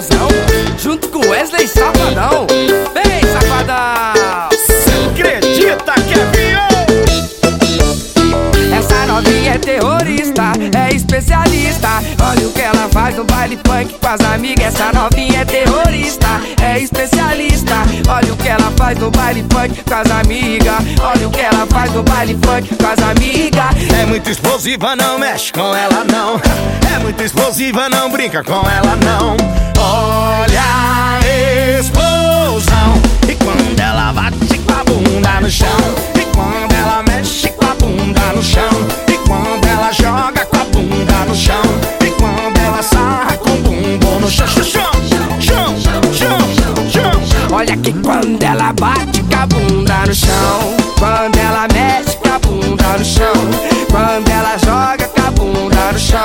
explosão, junto com Wesley Safadão. Vem, Safadão! Cê acredita que é viol? Essa novinha é terrorista, é especialista. Olha o que ela faz no baile funk com as amigas. Essa novinha é terrorista, é especialista. Olha o que ela faz no baile funk com as amigas. Olha o que ela faz no baile funk com as amigas. É muito explosiva, não mexe com ela não. É muito explosiva, não brinca com ela não. Olha que quando ela bate com a bunda no chão, quando ela mexe com a bunda no chão, quando ela joga com a bunda no chão,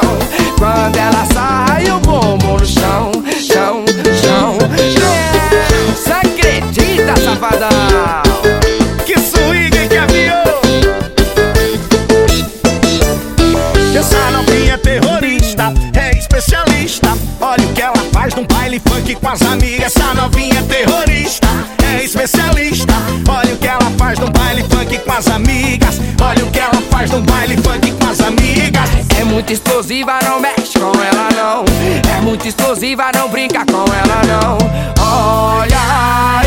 quando ela sai o bumbum no chão, chão, chão, chão. Cê acredita, safadão? Que swing que aviou Essa novinha é terrorista, é especialista Olha o que ela faz num baile funk com as amigas Essa novinha é terrorista, com as amigas. Olha o que ela faz num baile funk com as amigas. É muito explosiva, não mexe com ela não. É muito explosiva, não brinca com ela não. Olha a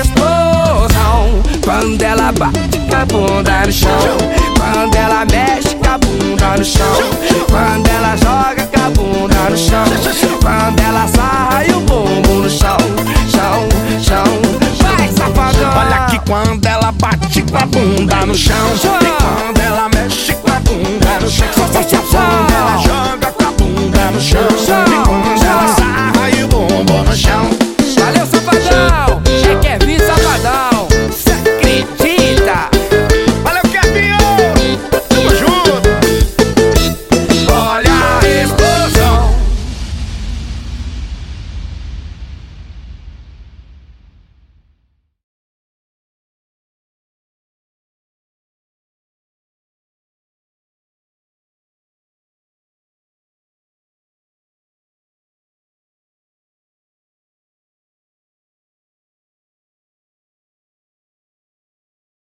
explosão. Quando ela bate com a bunda no chão, quando ela mexe com a bunda no chão, bunda no chão.